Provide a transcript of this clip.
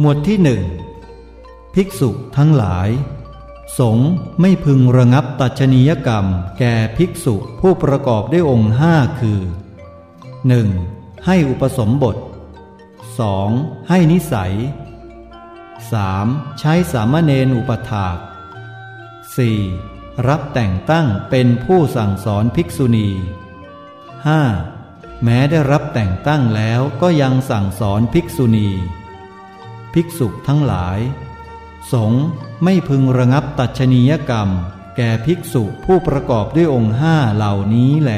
หมวดที่หนึ่งภิกษุทั้งหลาย สงฆ์ไม่พึงระงับตัชนียกรรมแก่ภิกษุผู้ประกอบด้วยองค์ห้าคือ 1. ให้อุปสมบท 2. ให้นิสัย 3. ใช้สามเณรอุปถาก 4. รับแต่งตั้งเป็นผู้สั่งสอนภิกษุณี 5. แม้ได้รับแต่งตั้งแล้วก็ยังสั่งสอนภิกษุณี ภิกษุทั้งหลาย สงไม่พึงระงับตัชนียกรรม แก่ภิกษุผู้ประกอบด้วยองค์ห้าเหล่านี้แล